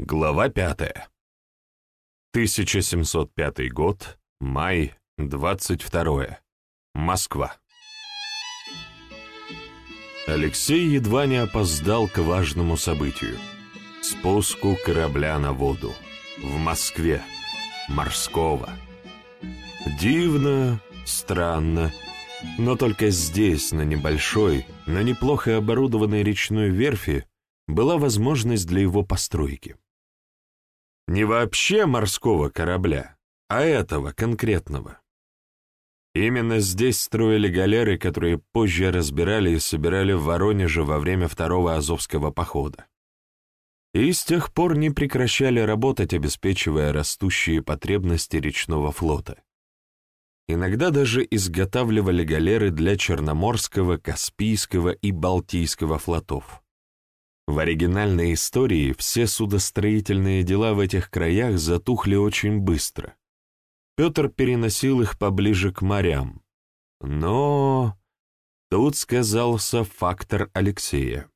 Глава пятая. 1705 год, май, 22 Москва. Алексей едва не опоздал к важному событию — спуску корабля на воду. В Москве. Морского. Дивно, странно, но только здесь, на небольшой, но неплохо оборудованной речной верфи, была возможность для его постройки. Не вообще морского корабля, а этого конкретного. Именно здесь строили галеры, которые позже разбирали и собирали в Воронеже во время Второго Азовского похода. И с тех пор не прекращали работать, обеспечивая растущие потребности речного флота. Иногда даже изготавливали галеры для Черноморского, Каспийского и Балтийского флотов. В оригинальной истории все судостроительные дела в этих краях затухли очень быстро. Петр переносил их поближе к морям. Но тут сказался фактор Алексея.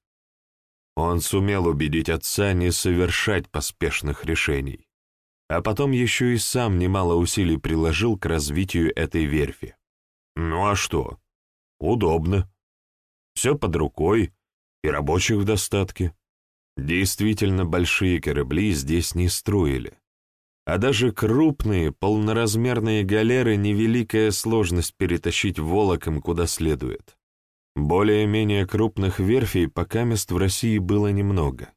Он сумел убедить отца не совершать поспешных решений а потом еще и сам немало усилий приложил к развитию этой верфи. Ну а что? Удобно. Все под рукой, и рабочих в достатке. Действительно большие корабли здесь не строили. А даже крупные, полноразмерные галеры — невеликая сложность перетащить волоком куда следует. Более-менее крупных верфей пока мест в России было немного.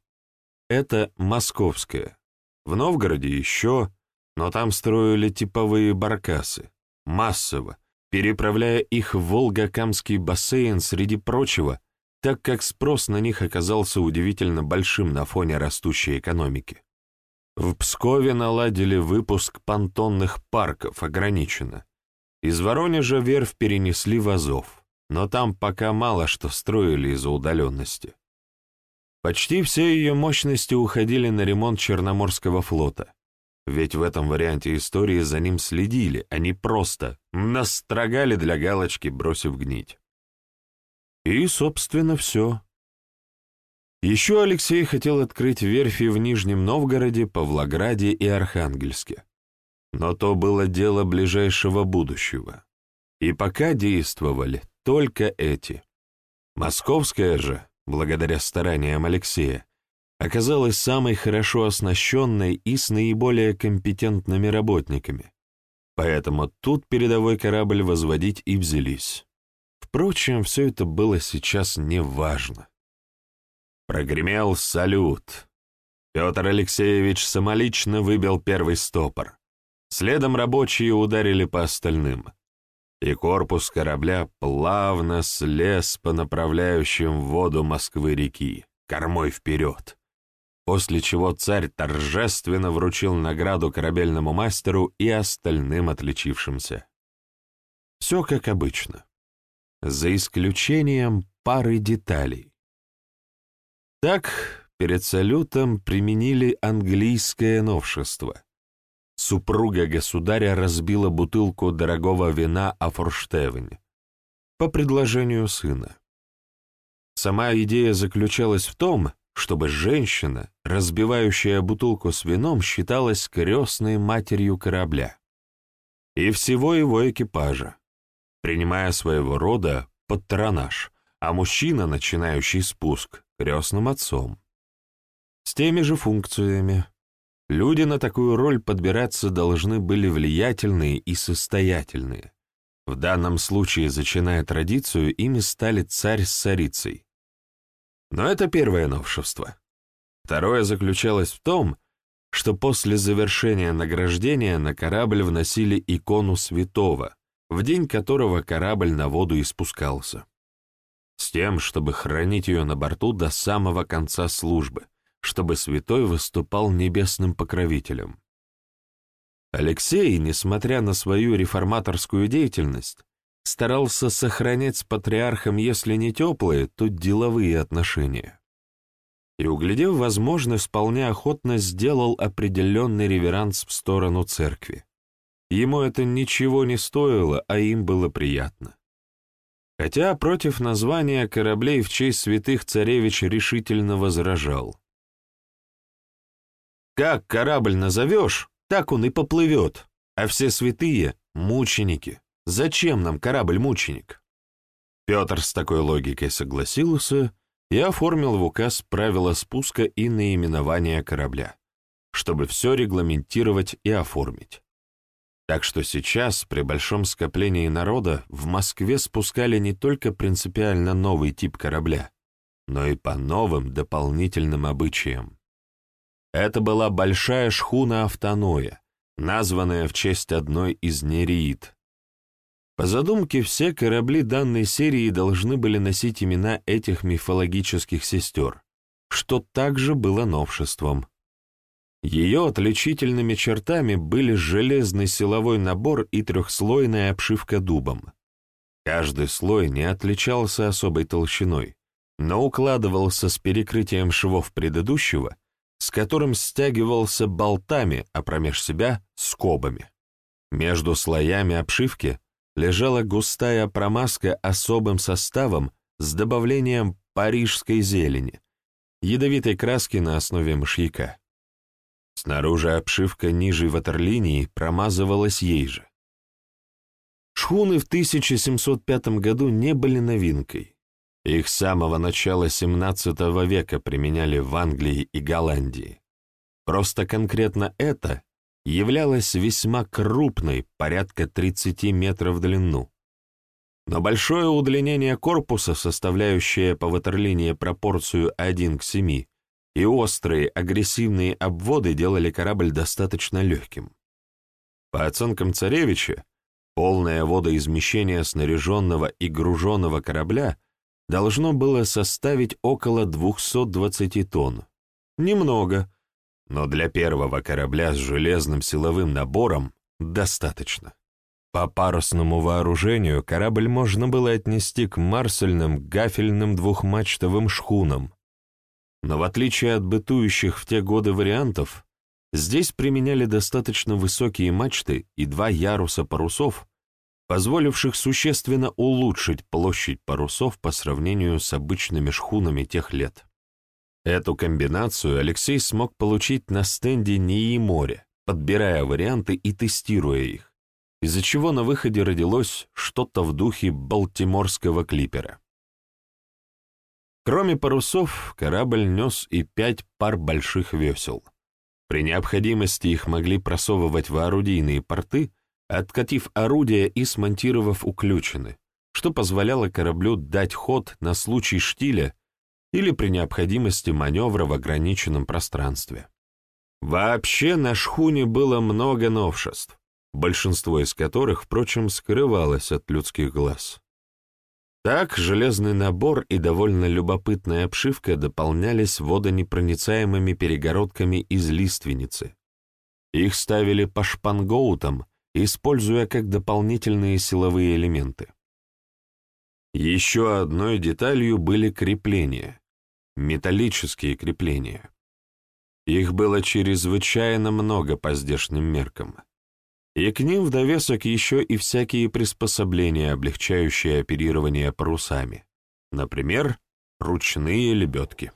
Это московская, в Новгороде еще, но там строили типовые баркасы, массово, переправляя их в Волгокамский бассейн среди прочего, так как спрос на них оказался удивительно большим на фоне растущей экономики. В Пскове наладили выпуск понтонных парков ограниченно. Из Воронежа верфь перенесли в Азов, но там пока мало что строили из-за удаленности. Почти все ее мощности уходили на ремонт Черноморского флота. Ведь в этом варианте истории за ним следили, а не просто настрогали для галочки, бросив гнить. И, собственно, все. Еще Алексей хотел открыть верфи в Нижнем Новгороде, Павлограде и Архангельске. Но то было дело ближайшего будущего. И пока действовали только эти. Московская же благодаря стараниям Алексея, оказалась самой хорошо оснащенной и с наиболее компетентными работниками. Поэтому тут передовой корабль возводить и взялись. Впрочем, все это было сейчас неважно. Прогремел салют. Петр Алексеевич самолично выбил первый стопор. Следом рабочие ударили по остальным и корпус корабля плавно слез по направляющим в воду Москвы-реки, кормой вперед, после чего царь торжественно вручил награду корабельному мастеру и остальным отличившимся. Все как обычно, за исключением пары деталей. Так, перед салютом применили английское новшество — супруга государя разбила бутылку дорогого вина Афорштевень по предложению сына. Сама идея заключалась в том, чтобы женщина, разбивающая бутылку с вином, считалась крестной матерью корабля и всего его экипажа, принимая своего рода патронаж, а мужчина, начинающий спуск, крестным отцом. С теми же функциями, Люди на такую роль подбираться должны были влиятельные и состоятельные. В данном случае, зачиная традицию, ими стали царь с царицей. Но это первое новшество. Второе заключалось в том, что после завершения награждения на корабль вносили икону святого, в день которого корабль на воду испускался. С тем, чтобы хранить ее на борту до самого конца службы чтобы святой выступал небесным покровителем. Алексей, несмотря на свою реформаторскую деятельность, старался сохранять с патриархом, если не теплые, то деловые отношения. И, углядев возможность, вполне охотно сделал определенный реверанс в сторону церкви. Ему это ничего не стоило, а им было приятно. Хотя против названия кораблей в честь святых царевич решительно возражал. Как корабль назовешь, так он и поплывет, а все святые — мученики. Зачем нам корабль-мученик? Петр с такой логикой согласился и оформил в указ правила спуска и наименования корабля, чтобы все регламентировать и оформить. Так что сейчас, при большом скоплении народа, в Москве спускали не только принципиально новый тип корабля, но и по новым дополнительным обычаям. Это была большая шхуна Автоноя, названная в честь одной из нереид. По задумке, все корабли данной серии должны были носить имена этих мифологических сестер, что также было новшеством. Ее отличительными чертами были железный силовой набор и трехслойная обшивка дубом. Каждый слой не отличался особой толщиной, но укладывался с перекрытием швов предыдущего, с которым стягивался болтами, а промеж себя — скобами. Между слоями обшивки лежала густая промазка особым составом с добавлением парижской зелени, ядовитой краски на основе мышьяка. Снаружи обшивка ниже ватерлинии промазывалась ей же. Шхуны в 1705 году не были новинкой. Их с самого начала XVII века применяли в Англии и Голландии. Просто конкретно это являлось весьма крупной, порядка 30 метров в длину. Но большое удлинение корпуса, составляющее по ватерлинии пропорцию 1 к 7, и острые агрессивные обводы делали корабль достаточно легким. По оценкам царевича, полное водоизмещение снаряженного и груженного корабля должно было составить около 220 тонн. Немного, но для первого корабля с железным силовым набором достаточно. По парусному вооружению корабль можно было отнести к марсельным гафельным двухмачтовым шхунам, но в отличие от бытующих в те годы вариантов, здесь применяли достаточно высокие мачты и два яруса парусов, позволивших существенно улучшить площадь парусов по сравнению с обычными шхунами тех лет. Эту комбинацию Алексей смог получить на стенде НИИ море, подбирая варианты и тестируя их, из-за чего на выходе родилось что-то в духе балтиморского клипера. Кроме парусов, корабль нес и пять пар больших весел. При необходимости их могли просовывать в орудийные порты, откатив орудия и смонтировав уключены, что позволяло кораблю дать ход на случай штиля или при необходимости маневра в ограниченном пространстве. Вообще на шхуне было много новшеств, большинство из которых, впрочем, скрывалось от людских глаз. Так, железный набор и довольно любопытная обшивка дополнялись водонепроницаемыми перегородками из лиственницы. Их ставили по шпангоутам, используя как дополнительные силовые элементы. Еще одной деталью были крепления, металлические крепления. Их было чрезвычайно много по здешним меркам и к ним в довесок еще и всякие приспособления, облегчающие оперирование парусами, например, ручные лебедки.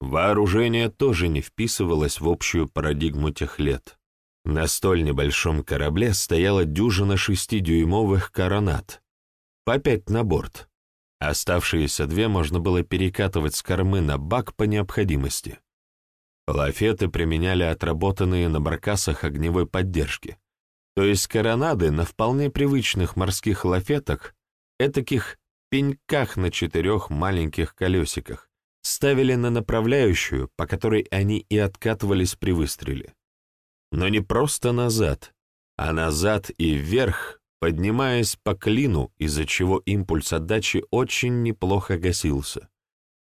Вооружение тоже не вписывалось в общую парадигму тех лет. На столь небольшом корабле стояла дюжина шестидюймовых коронат, по пять на борт. Оставшиеся две можно было перекатывать с кормы на бак по необходимости. Лафеты применяли отработанные на баркасах огневой поддержки, то есть коронады на вполне привычных морских лафетах, этаких пеньках на четырех маленьких колесиках, ставили на направляющую, по которой они и откатывались при выстреле. Но не просто назад, а назад и вверх, поднимаясь по клину, из-за чего импульс отдачи очень неплохо гасился,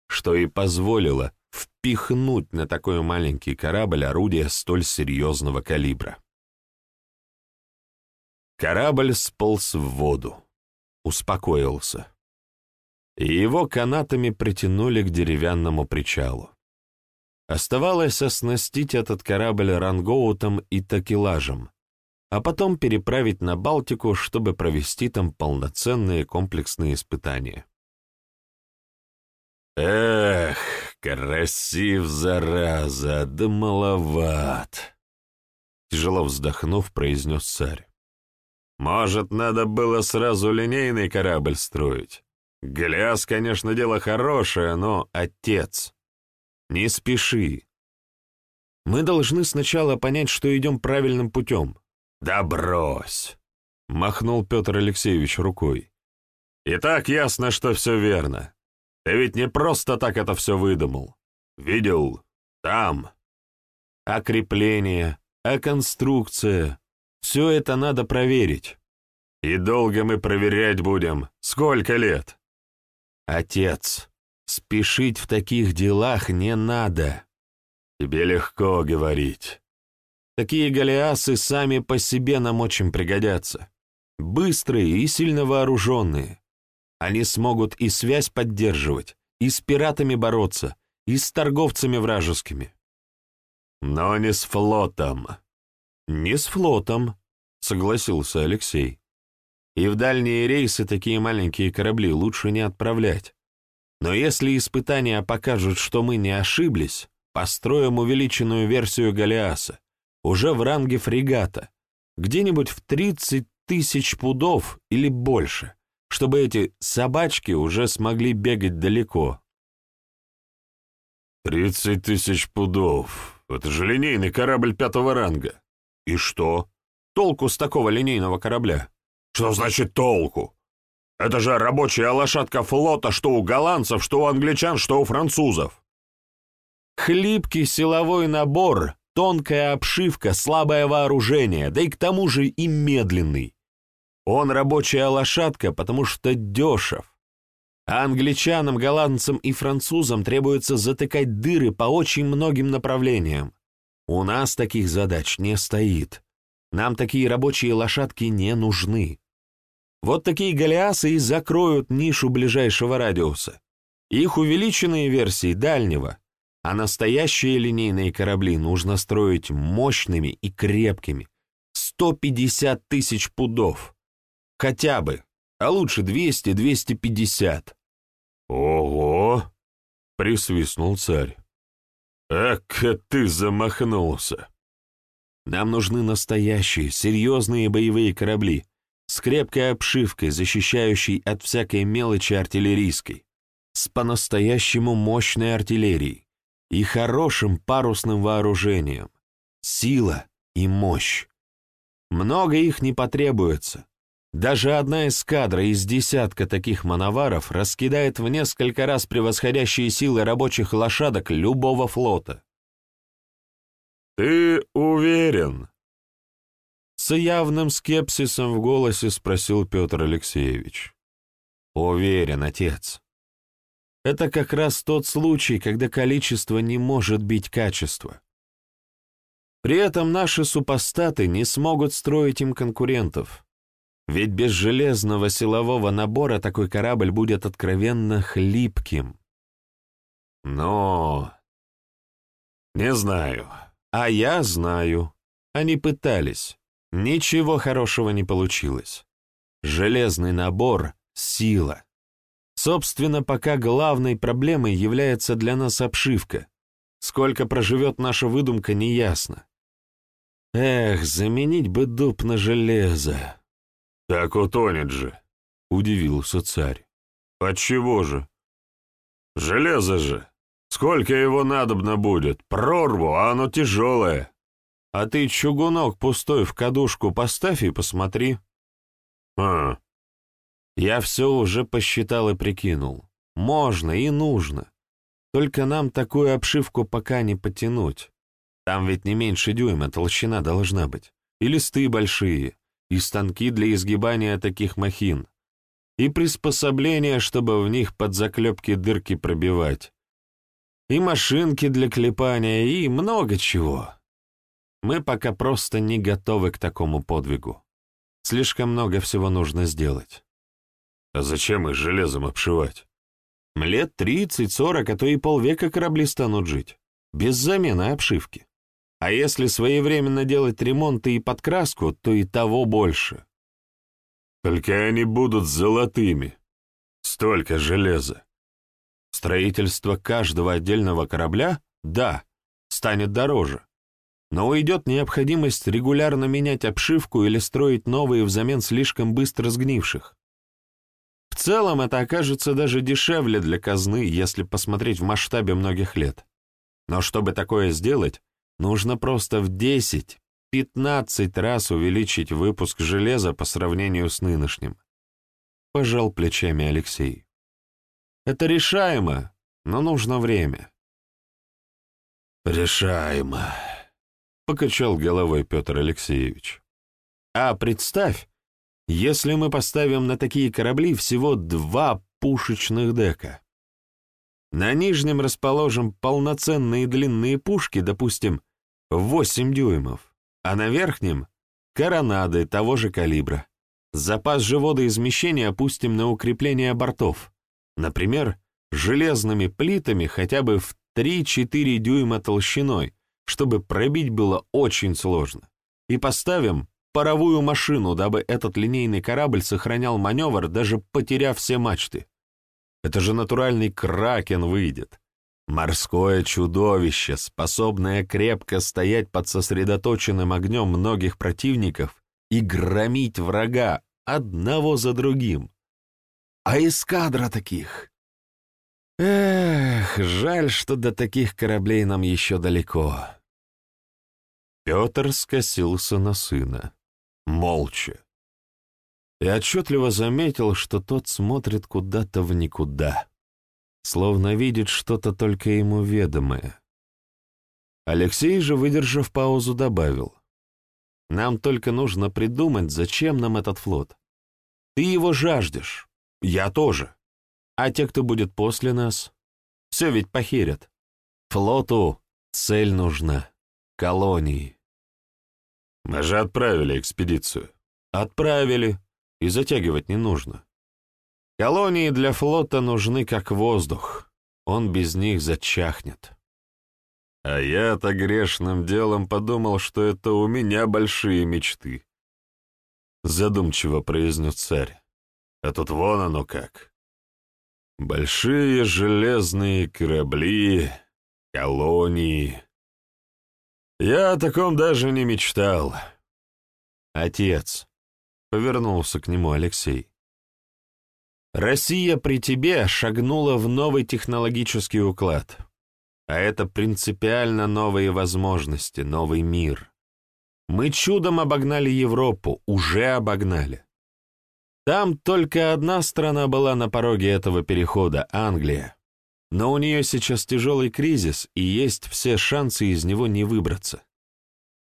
что и позволило впихнуть на такой маленький корабль орудие столь серьезного калибра. Корабль сполз в воду, успокоился. И его канатами притянули к деревянному причалу. Оставалось оснастить этот корабль рангоутом и такелажем, а потом переправить на Балтику, чтобы провести там полноценные комплексные испытания. Эх, красив, зараза, да маловат!» Тяжело вздохнув, произнес царь. «Может, надо было сразу линейный корабль строить? Гляс, конечно, дело хорошее, но отец. Не спеши. Мы должны сначала понять, что идем правильным путем. Да брось!» — махнул Петр Алексеевич рукой. «И так ясно, что все верно. Ты ведь не просто так это все выдумал. Видел? Там. А крепление, а конструкция — все это надо проверить. И долго мы проверять будем. Сколько лет? Отец, спешить в таких делах не надо. Тебе легко говорить. Такие галеасы сами по себе нам очень пригодятся. Быстрые и сильно вооруженные. Они смогут и связь поддерживать, и с пиратами бороться, и с торговцами вражескими. Но не с флотом. Не с флотом, согласился Алексей. И в дальние рейсы такие маленькие корабли лучше не отправлять. Но если испытания покажут, что мы не ошиблись, построим увеличенную версию Голиаса уже в ранге фрегата, где-нибудь в 30 тысяч пудов или больше, чтобы эти собачки уже смогли бегать далеко. «Тридцать тысяч пудов. Это же линейный корабль пятого ранга. И что? Толку с такого линейного корабля? Что значит толку? Это же рабочая лошадка флота, что у голландцев, что у англичан, что у французов. Хлипкий силовой набор Тонкая обшивка, слабое вооружение, да и к тому же и медленный. Он рабочая лошадка, потому что дешев. А англичанам, голландцам и французам требуется затыкать дыры по очень многим направлениям. У нас таких задач не стоит. Нам такие рабочие лошадки не нужны. Вот такие галеасы и закроют нишу ближайшего радиуса. Их увеличенные версии дальнего а настоящие линейные корабли нужно строить мощными и крепкими. 150 тысяч пудов. Хотя бы, а лучше 200-250. «Ого!» — присвистнул царь. «Эка ты замахнулся!» Нам нужны настоящие, серьезные боевые корабли с крепкой обшивкой, защищающей от всякой мелочи артиллерийской, с по-настоящему мощной артиллерией и хорошим парусным вооружением, сила и мощь. Много их не потребуется. Даже одна эскадра из десятка таких мановаров раскидает в несколько раз превосходящие силы рабочих лошадок любого флота. «Ты уверен?» С явным скепсисом в голосе спросил Петр Алексеевич. «Уверен, отец. Это как раз тот случай, когда количество не может бить качество. При этом наши супостаты не смогут строить им конкурентов. Ведь без железного силового набора такой корабль будет откровенно хлипким. Но... Не знаю. А я знаю. Они пытались. Ничего хорошего не получилось. Железный набор — сила. Собственно, пока главной проблемой является для нас обшивка. Сколько проживет наша выдумка, неясно. Эх, заменить бы дуб на железо. Так утонет же, удивился царь. Отчего же? Железо же. Сколько его надобно будет? Прорву, а оно тяжелое. А ты чугунок пустой в кадушку поставь и посмотри. А, я все уже посчитал и прикинул. Можно и нужно. Только нам такую обшивку пока не потянуть. Там ведь не меньше дюйма толщина должна быть. И листы большие, и станки для изгибания таких махин, и приспособления, чтобы в них под заклепки дырки пробивать, и машинки для клепания, и много чего. Мы пока просто не готовы к такому подвигу. Слишком много всего нужно сделать. А зачем их железом обшивать? Лет тридцать, сорок, а то и полвека корабли станут жить. Без замены обшивки. А если своевременно делать ремонт и подкраску, то и того больше. Только они будут золотыми. Столько железа. Строительство каждого отдельного корабля, да, станет дороже, но уйдет необходимость регулярно менять обшивку или строить новые взамен слишком быстро сгнивших. В целом это окажется даже дешевле для казны, если посмотреть в масштабе многих лет. Но чтобы такое сделать, нужно просто в 10-15 раз увеличить выпуск железа по сравнению с нынешним. Пожал плечами Алексей. Это решаемо, но нужно время. Решаемо, покачал головой Петр Алексеевич. А представь, если мы поставим на такие корабли всего два пушечных дека. На нижнем расположим полноценные длинные пушки, допустим, 8 дюймов, а на верхнем — коронады того же калибра. Запас же водоизмещения опустим на укрепление бортов, например, железными плитами хотя бы в 3-4 дюйма толщиной, чтобы пробить было очень сложно. И поставим паровую машину, дабы этот линейный корабль сохранял маневр, даже потеряв все мачты. Это же натуральный кракен выйдет. Морское чудовище, способное крепко стоять под сосредоточенным огнем многих противников и громить врага одного за другим. А эскадра таких Эх, жаль, что до таких кораблей нам еще далеко. Петр скосился на сына, молча, и отчетливо заметил, что тот смотрит куда-то в никуда, словно видит что-то только ему ведомое. Алексей же, выдержав паузу, добавил, «Нам только нужно придумать, зачем нам этот флот. Ты его жаждешь, я тоже. А те, кто будет после нас, все ведь похерят. Флоту цель нужна. Колонии. Мы же отправили экспедицию. Отправили. И затягивать не нужно. Колонии для флота нужны как воздух. Он без них зачахнет. А я-то грешным делом подумал, что это у меня большие мечты. Задумчиво произнес царь. А тут вон оно как. Большие железные корабли, колонии. Я о таком даже не мечтал. Отец, — повернулся к нему Алексей, — Россия при тебе шагнула в новый технологический уклад, а это принципиально новые возможности, новый мир. Мы чудом обогнали Европу, уже обогнали. Там только одна страна была на пороге этого перехода — Англия. Но у нее сейчас тяжелый кризис, и есть все шансы из него не выбраться.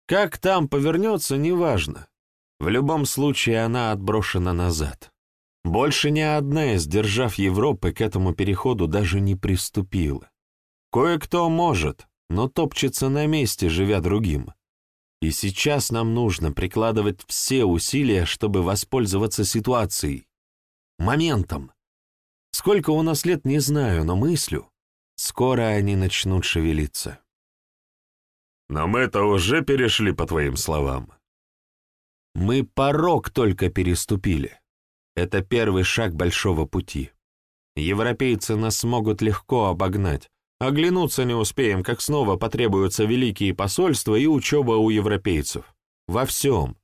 Как там повернется, неважно. В любом случае она отброшена назад. Больше ни одна из держав Европы к этому переходу даже не приступила. Кое-кто может, но топчется на месте, живя другим. И сейчас нам нужно прикладывать все усилия, чтобы воспользоваться ситуацией. Моментом. Сколько у нас лет, не знаю, но мыслю. Скоро они начнут шевелиться. Но мы-то уже перешли, по твоим словам. Мы порог только переступили. Это первый шаг большого пути. Европейцы нас смогут легко обогнать, Оглянуться не успеем, как снова потребуются великие посольства и учеба у европейцев. Во всем.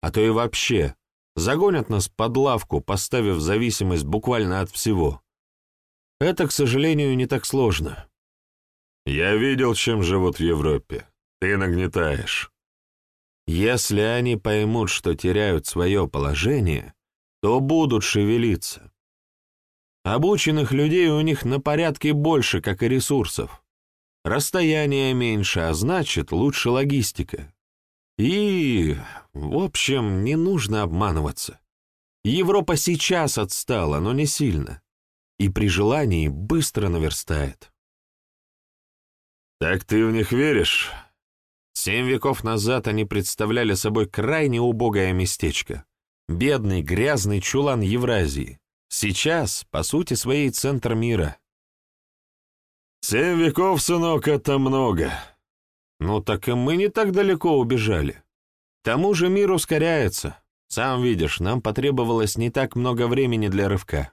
А то и вообще. Загонят нас под лавку, поставив зависимость буквально от всего. Это, к сожалению, не так сложно. Я видел, чем живут в Европе. Ты нагнетаешь. Если они поймут, что теряют свое положение, то будут шевелиться. Обученных людей у них на порядке больше, как и ресурсов. Расстояние меньше, а значит, лучше логистика. И, в общем, не нужно обманываться. Европа сейчас отстала, но не сильно. И при желании быстро наверстает. «Так ты в них веришь?» Семь веков назад они представляли собой крайне убогое местечко. Бедный, грязный чулан Евразии. Сейчас, по сути своей, центр мира. Семь веков, сынок, это много. Ну так и мы не так далеко убежали. К тому же мир ускоряется. Сам видишь, нам потребовалось не так много времени для рывка.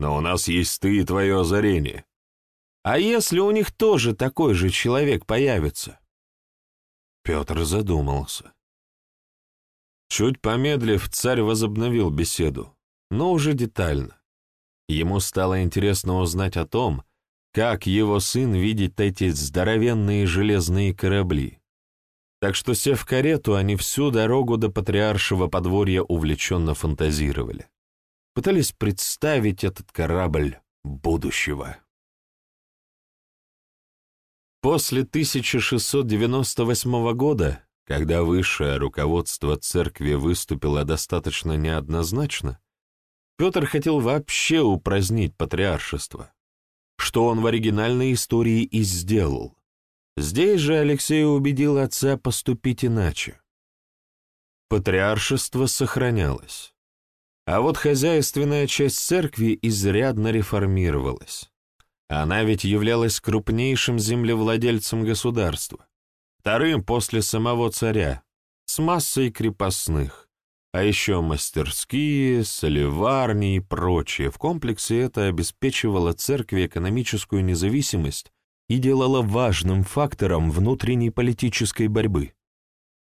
Но у нас есть ты и твое озарение. А если у них тоже такой же человек появится? Петр задумался. Чуть помедлив, царь возобновил беседу, но уже детально. Ему стало интересно узнать о том, как его сын видит эти здоровенные железные корабли. Так что, сев в карету, они всю дорогу до патриаршего подворья увлеченно фантазировали. Пытались представить этот корабль будущего. После 1698 года, когда высшее руководство церкви выступило достаточно неоднозначно, Петр хотел вообще упразднить патриаршество что он в оригинальной истории и сделал. Здесь же Алексей убедил отца поступить иначе. Патриаршество сохранялось. А вот хозяйственная часть церкви изрядно реформировалась. Она ведь являлась крупнейшим землевладельцем государства, вторым после самого царя, с массой крепостных а еще мастерские, соливарни и прочее. В комплексе это обеспечивало церкви экономическую независимость и делало важным фактором внутренней политической борьбы,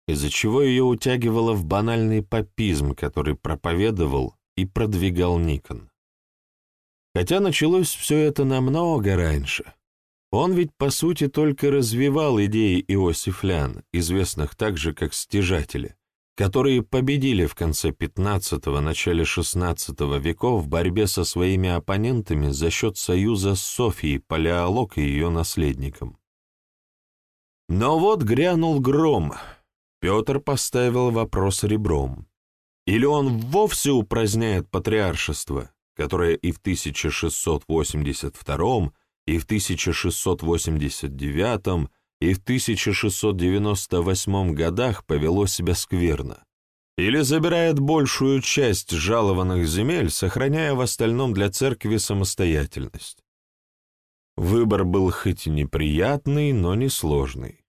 из-за чего ее утягивало в банальный папизм, который проповедовал и продвигал Никон. Хотя началось все это намного раньше. Он ведь, по сути, только развивал идеи иосифлян, известных также как стяжатели, которые победили в конце XV – начале XVI веков в борьбе со своими оппонентами за счет союза с Софией, Палеолог и ее наследником. Но вот грянул гром. Петр поставил вопрос ребром. Или он вовсе упраздняет патриаршество, которое и в 1682, и в 1689, и в 1698 годах повело себя скверно, или забирает большую часть жалованных земель, сохраняя в остальном для церкви самостоятельность. Выбор был хоть и неприятный, но не сложный.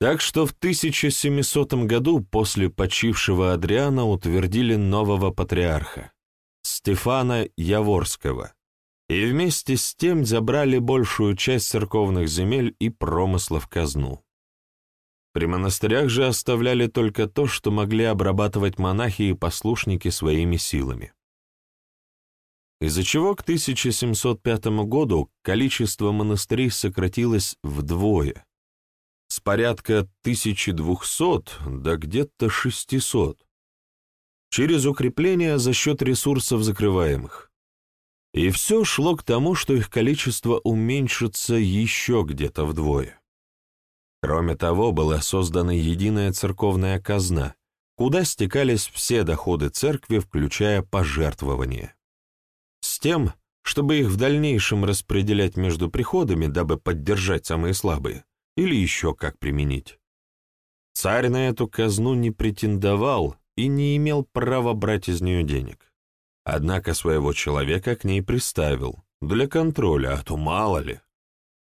Так что в 1700 году после почившего Адриана утвердили нового патриарха, Стефана Яворского, и вместе с тем забрали большую часть церковных земель и промысла в казну. При монастырях же оставляли только то, что могли обрабатывать монахи и послушники своими силами. Из-за чего к 1705 году количество монастырей сократилось вдвое, с порядка 1200 до где-то 600, через укрепление за счет ресурсов закрываемых. И все шло к тому, что их количество уменьшится еще где-то вдвое. Кроме того, была создана единая церковная казна, куда стекались все доходы церкви, включая пожертвования. С тем, чтобы их в дальнейшем распределять между приходами, дабы поддержать самые слабые, или еще как применить. Царь на эту казну не претендовал и не имел права брать из нее денег. Однако своего человека к ней приставил, для контроля, а то мало ли.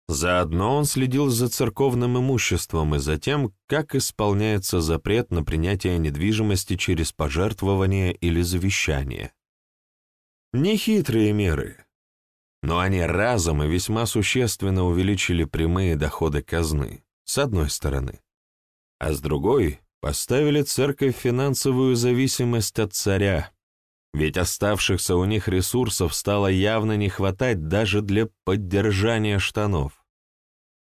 Заодно он следил за церковным имуществом и за тем, как исполняется запрет на принятие недвижимости через пожертвование или завещание. Нехитрые меры, но они разом и весьма существенно увеличили прямые доходы казны, с одной стороны, а с другой поставили церковь финансовую зависимость от царя, ведь оставшихся у них ресурсов стало явно не хватать даже для поддержания штанов.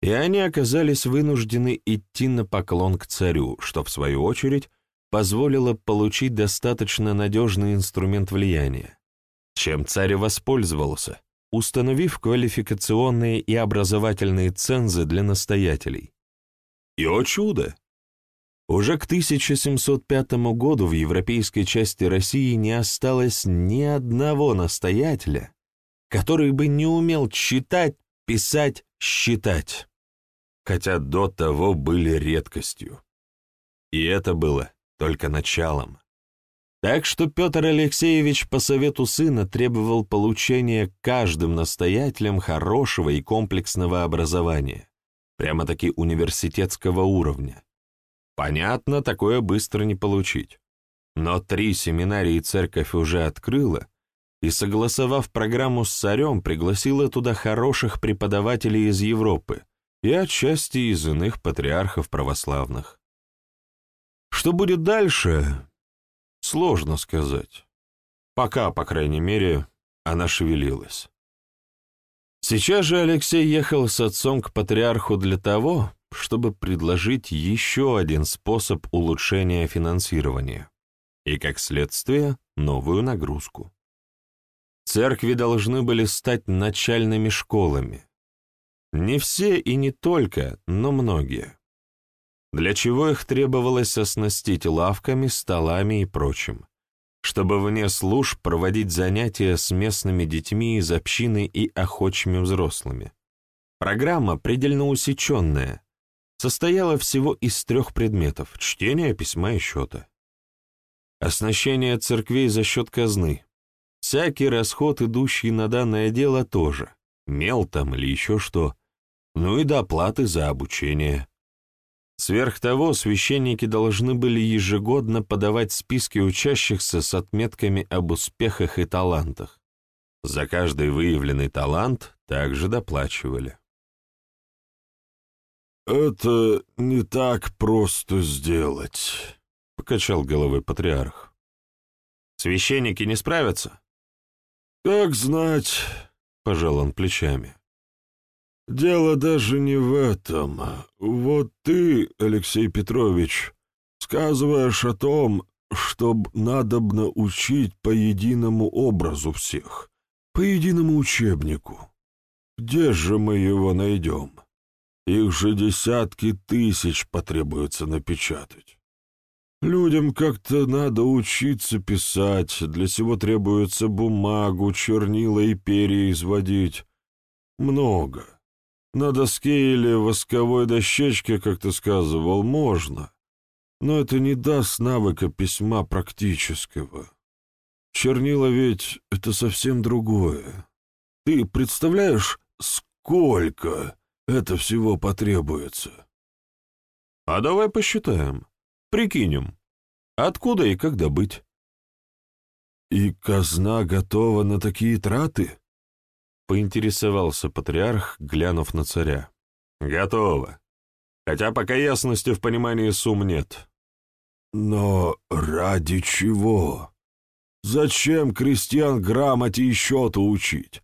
И они оказались вынуждены идти на поклон к царю, что, в свою очередь, позволило получить достаточно надежный инструмент влияния, чем царь воспользовался, установив квалификационные и образовательные цензы для настоятелей. И, о чудо! Уже к 1705 году в европейской части России не осталось ни одного настоятеля, который бы не умел читать, писать, считать, хотя до того были редкостью. И это было только началом. Так что Петр Алексеевич по совету сына требовал получения каждым настоятелем хорошего и комплексного образования, прямо-таки университетского уровня, Понятно, такое быстро не получить. Но три семинарии церковь уже открыла, и, согласовав программу с царем, пригласила туда хороших преподавателей из Европы и отчасти из иных патриархов православных. Что будет дальше, сложно сказать. Пока, по крайней мере, она шевелилась. Сейчас же Алексей ехал с отцом к патриарху для того, чтобы предложить еще один способ улучшения финансирования и, как следствие, новую нагрузку. Церкви должны были стать начальными школами. Не все и не только, но многие. Для чего их требовалось оснастить лавками, столами и прочим, чтобы вне служб проводить занятия с местными детьми из общины и охочими взрослыми. Программа предельно усеченная, состояла всего из трех предметов — чтения, письма и счета. Оснащение церквей за счет казны. Всякий расход, идущий на данное дело, тоже. Мел там или еще что. Ну и доплаты за обучение. Сверх того, священники должны были ежегодно подавать списки учащихся с отметками об успехах и талантах. За каждый выявленный талант также доплачивали. «Это не так просто сделать», — покачал головой патриарх. «Священники не справятся?» «Как знать», — пожал он плечами. «Дело даже не в этом. Вот ты, Алексей Петрович, сказываешь о том, чтоб надобно учить по единому образу всех, по единому учебнику. Где же мы его найдем?» Их же десятки тысяч потребуется напечатать. Людям как-то надо учиться писать, для сего требуется бумагу, чернила и перья изводить. Много. На доске или восковой дощечке, как ты сказывал, можно, но это не даст навыка письма практического. Чернила ведь — это совсем другое. Ты представляешь, сколько это всего потребуется. А давай посчитаем, прикинем, откуда и как добыть. И казна готова на такие траты? Поинтересовался патриарх, глянув на царя. Готово. Хотя пока ясности в понимании сумм нет. Но ради чего? Зачем крестьян грамоте и счету учить?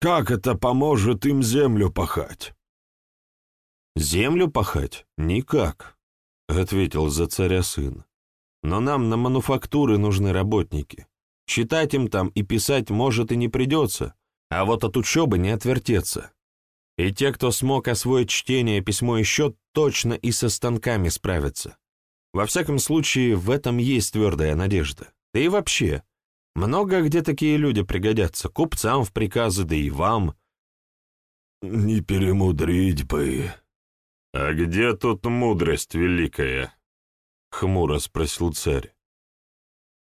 Как это поможет им землю пахать? «Землю пахать? Никак», — ответил за царя сын. «Но нам на мануфактуры нужны работники. Читать им там и писать, может, и не придется, а вот от учебы не отвертеться. И те, кто смог освоить чтение, письмо и счет, точно и со станками справятся. Во всяком случае, в этом есть твердая надежда. Да и вообще, много где такие люди пригодятся, купцам в приказы, да и вам». «Не перемудрить бы», «А где тут мудрость великая?» — хмуро спросил царь.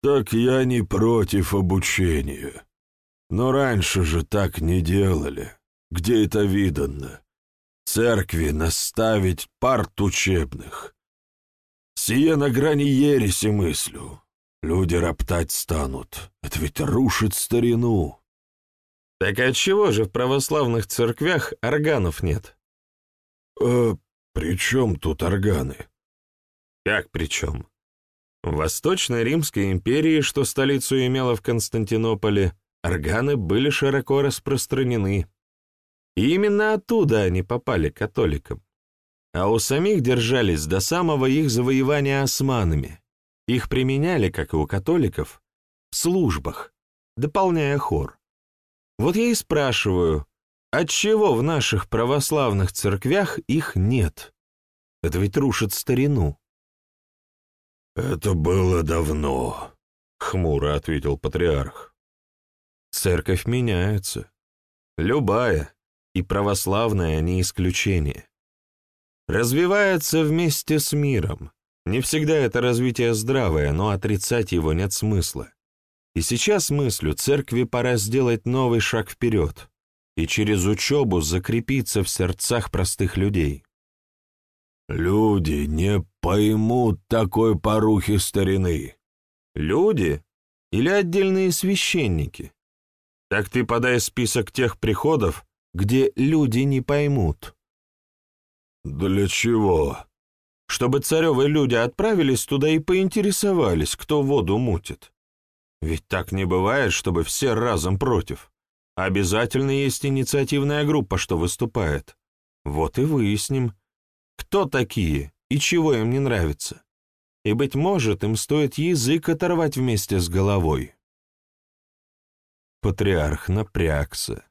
«Так я не против обучения. Но раньше же так не делали. Где это видано? Церкви наставить парт учебных. Сие на грани ереси мыслю. Люди роптать станут. Это ведь рушит старину». «Так отчего же в православных церквях органов нет?» «Э, «При чем тут органы?» «Как при чем?» В Восточной Римской империи, что столицу имела в Константинополе, органы были широко распространены. И именно оттуда они попали католикам. А у самих держались до самого их завоевания османами. Их применяли, как и у католиков, в службах, дополняя хор. Вот я и спрашиваю, Отчего в наших православных церквях их нет? Это ведь рушит старину. «Это было давно», — хмуро ответил патриарх. «Церковь меняется. Любая, и православная не исключение. Развивается вместе с миром. Не всегда это развитие здравое, но отрицать его нет смысла. И сейчас мыслю, церкви пора сделать новый шаг вперед и через учебу закрепиться в сердцах простых людей. «Люди не поймут такой порухи старины». «Люди или отдельные священники?» Так ты подай список тех приходов, где люди не поймут. Для чего? Чтобы царевы люди отправились туда и поинтересовались, кто воду мутит. Ведь так не бывает, чтобы все разом против. Обязательно есть инициативная группа, что выступает. Вот и выясним, кто такие и чего им не нравится. И, быть может, им стоит язык оторвать вместе с головой. Патриарх напрягся.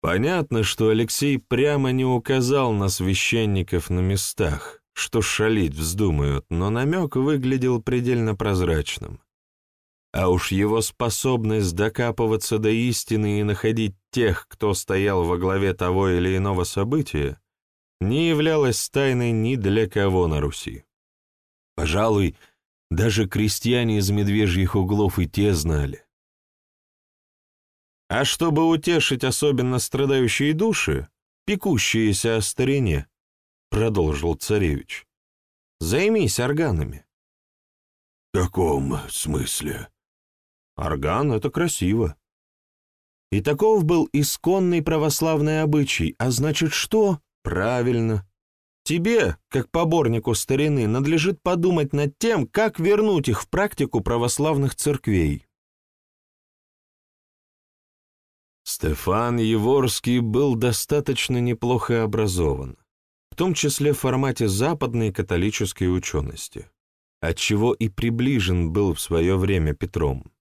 Понятно, что Алексей прямо не указал на священников на местах, что шалить вздумают, но намек выглядел предельно прозрачным. А уж его способность докапываться до истины и находить тех, кто стоял во главе того или иного события, не являлась тайной ни для кого на Руси. Пожалуй, даже крестьяне из медвежьих углов и те знали. А чтобы утешить особенно страдающие души, пекущиеся о старине, продолжил царевич, займись органами. В каком смысле? Орган — это красиво. И таков был исконный православный обычай, а значит что? Правильно. Тебе, как поборнику старины, надлежит подумать над тем, как вернуть их в практику православных церквей. Стефан Еворский был достаточно неплохо образован, в том числе в формате западной католической учености, отчего и приближен был в свое время Петром.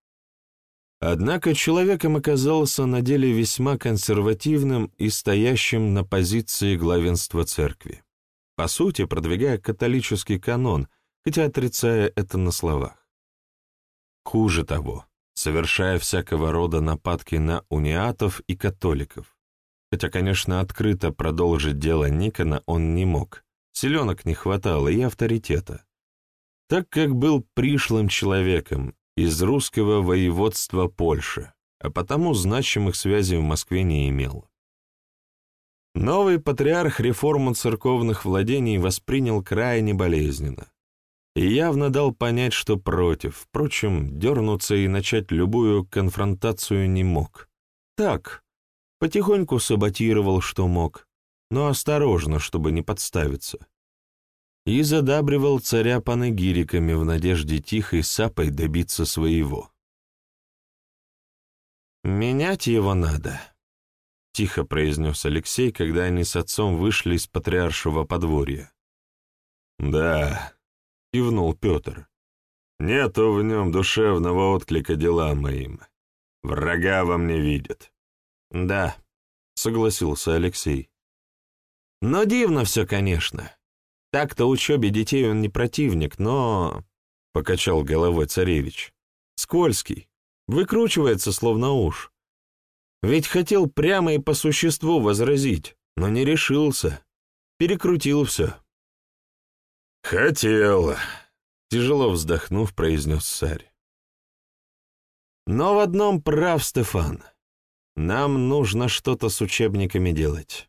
Однако человеком оказался на деле весьма консервативным и стоящим на позиции главенства церкви, по сути продвигая католический канон, хотя отрицая это на словах. Хуже того, совершая всякого рода нападки на униатов и католиков, хотя, конечно, открыто продолжить дело Никона он не мог, селенок не хватало и авторитета, так как был пришлым человеком из русского воеводства Польши, а потому значимых связей в Москве не имел. Новый патриарх реформу церковных владений воспринял крайне болезненно и явно дал понять, что против, впрочем, дернуться и начать любую конфронтацию не мог. Так, потихоньку саботировал, что мог, но осторожно, чтобы не подставиться и задабривал царя панегириками в надежде тихой сапой добиться своего. «Менять его надо», — тихо произнес Алексей, когда они с отцом вышли из патриаршего подворья. «Да», — кивнул Петр, — «нету в нем душевного отклика делам моим. Врага во мне видят». «Да», — согласился Алексей. «Но дивно все, конечно. Так-то учебе детей он не противник, но...» — покачал головой царевич. «Скользкий. Выкручивается, словно уж. Ведь хотел прямо и по существу возразить, но не решился. Перекрутил все». «Хотел», — тяжело вздохнув, произнес царь. «Но в одном прав Стефан. Нам нужно что-то с учебниками делать».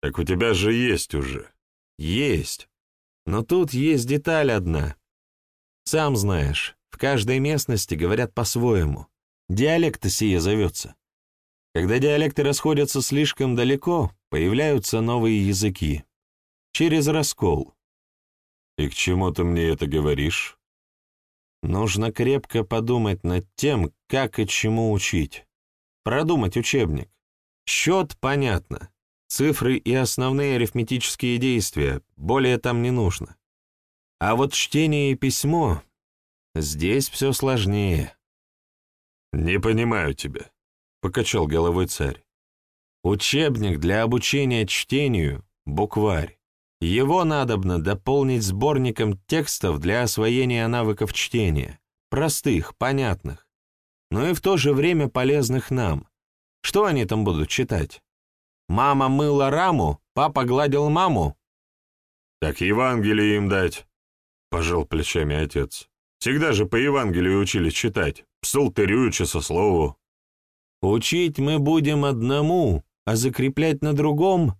«Так у тебя же есть уже». Есть. Но тут есть деталь одна. Сам знаешь, в каждой местности говорят по-своему. Диалект сие зовется. Когда диалекты расходятся слишком далеко, появляются новые языки. Через раскол. И к чему ты мне это говоришь? Нужно крепко подумать над тем, как и чему учить. Продумать учебник. Счет понятно. Цифры и основные арифметические действия, более там не нужно. А вот чтение и письмо — здесь все сложнее. «Не понимаю тебя», — покачал головой царь. «Учебник для обучения чтению — букварь. Его надобно дополнить сборником текстов для освоения навыков чтения, простых, понятных, но и в то же время полезных нам. Что они там будут читать? Мама мыла раму, папа гладил маму. Так Евангелие им дать, пожал плечами отец. Всегда же по Евангелию учили читать, псалтырю, часослову. Учить мы будем одному, а закреплять на другом?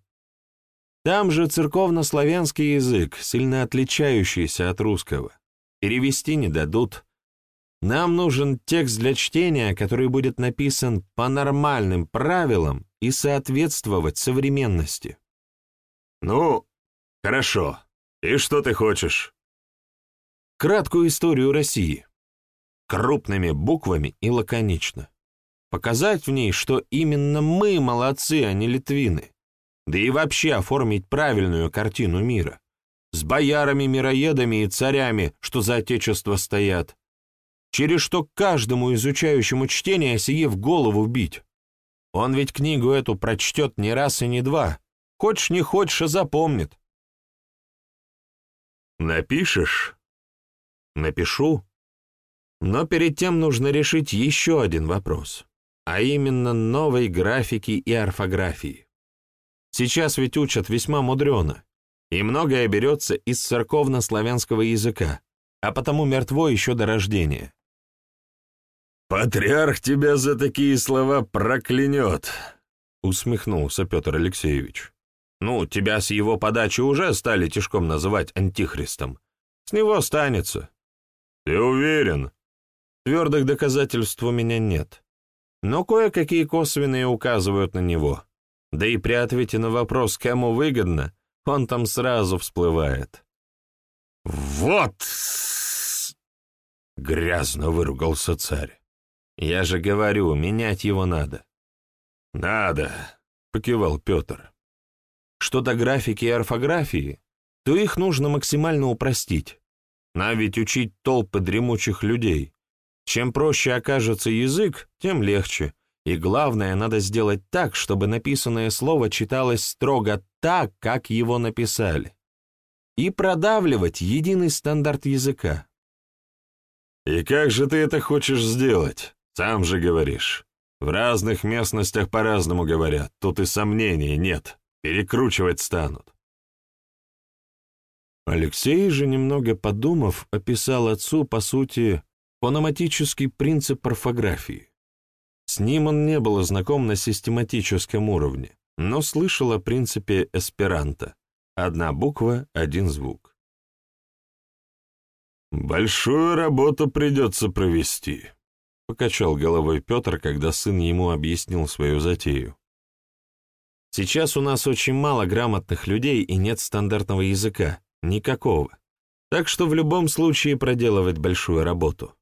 Там же церковно-славянский язык, сильно отличающийся от русского. Перевести не дадут. Нам нужен текст для чтения, который будет написан по нормальным правилам и соответствовать современности. Ну, хорошо. И что ты хочешь? Краткую историю России. Крупными буквами и лаконично. Показать в ней, что именно мы молодцы, а не литвины. Да и вообще оформить правильную картину мира. С боярами-мироедами и царями, что за отечество стоят через что каждому изучающему чтение сие в голову бить. Он ведь книгу эту прочтет не раз и не два. Хочешь не хочешь, а запомнит. Напишешь? Напишу. Но перед тем нужно решить еще один вопрос, а именно новой графики и орфографии. Сейчас ведь учат весьма мудрено, и многое берется из церковно-славянского языка, а потому мертво еще до рождения. «Патриарх тебя за такие слова проклянет», — усмехнулся Петр Алексеевич. «Ну, тебя с его подачи уже стали тишком называть антихристом. С него останется». «Ты уверен?» «Твердых доказательств у меня нет. Но кое-какие косвенные указывают на него. Да и при ответе на вопрос, кому выгодно, он там сразу всплывает». «Вот!» — грязно выругался царь. Я же говорю, менять его надо. Надо, покивал Петр. Что до графики и орфографии, то их нужно максимально упростить. Нам ведь учить толпы дремучих людей. Чем проще окажется язык, тем легче. И главное, надо сделать так, чтобы написанное слово читалось строго так, как его написали. И продавливать единый стандарт языка. «И как же ты это хочешь сделать?» Сам же говоришь. В разных местностях по-разному говорят, тут и сомнений нет, перекручивать станут. Алексей же, немного подумав, описал отцу, по сути, фономатический принцип орфографии. С ним он не был знаком на систематическом уровне, но слышал о принципе эсперанто. Одна буква, один звук. «Большую работу придется провести», — покачал головой Петр, когда сын ему объяснил свою затею. «Сейчас у нас очень мало грамотных людей и нет стандартного языка, никакого, так что в любом случае проделывать большую работу.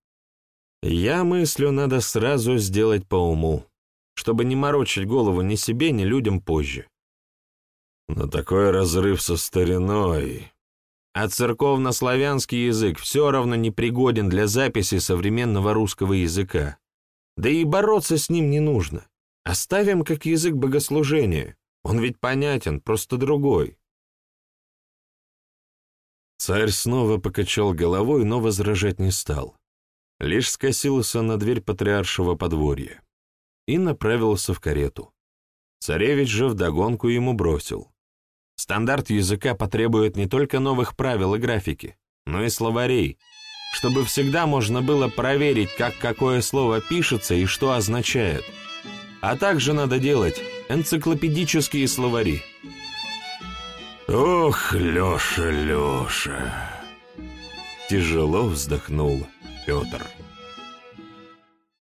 Я мыслю, надо сразу сделать по уму, чтобы не морочить голову ни себе, ни людям позже. Но такой разрыв со стариной, а церковнославянский язык все равно непригоден для записи современного русского языка. Да и бороться с ним не нужно. Оставим как язык богослужения. Он ведь понятен, просто другой. Царь снова покачал головой, но возражать не стал. Лишь скосился на дверь патриаршего подворья и направился в карету. Царевич же вдогонку ему бросил. Стандарт языка потребует не только новых правил и графики, но и словарей, чтобы всегда можно было проверить, как какое слово пишется и что означает. А также надо делать энциклопедические словари. «Ох, Леша, Леша!» Тяжело вздохнул Петр.